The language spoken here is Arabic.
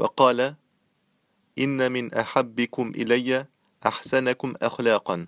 وقال إن من أحبكم إلي أحسنكم أخلاقا.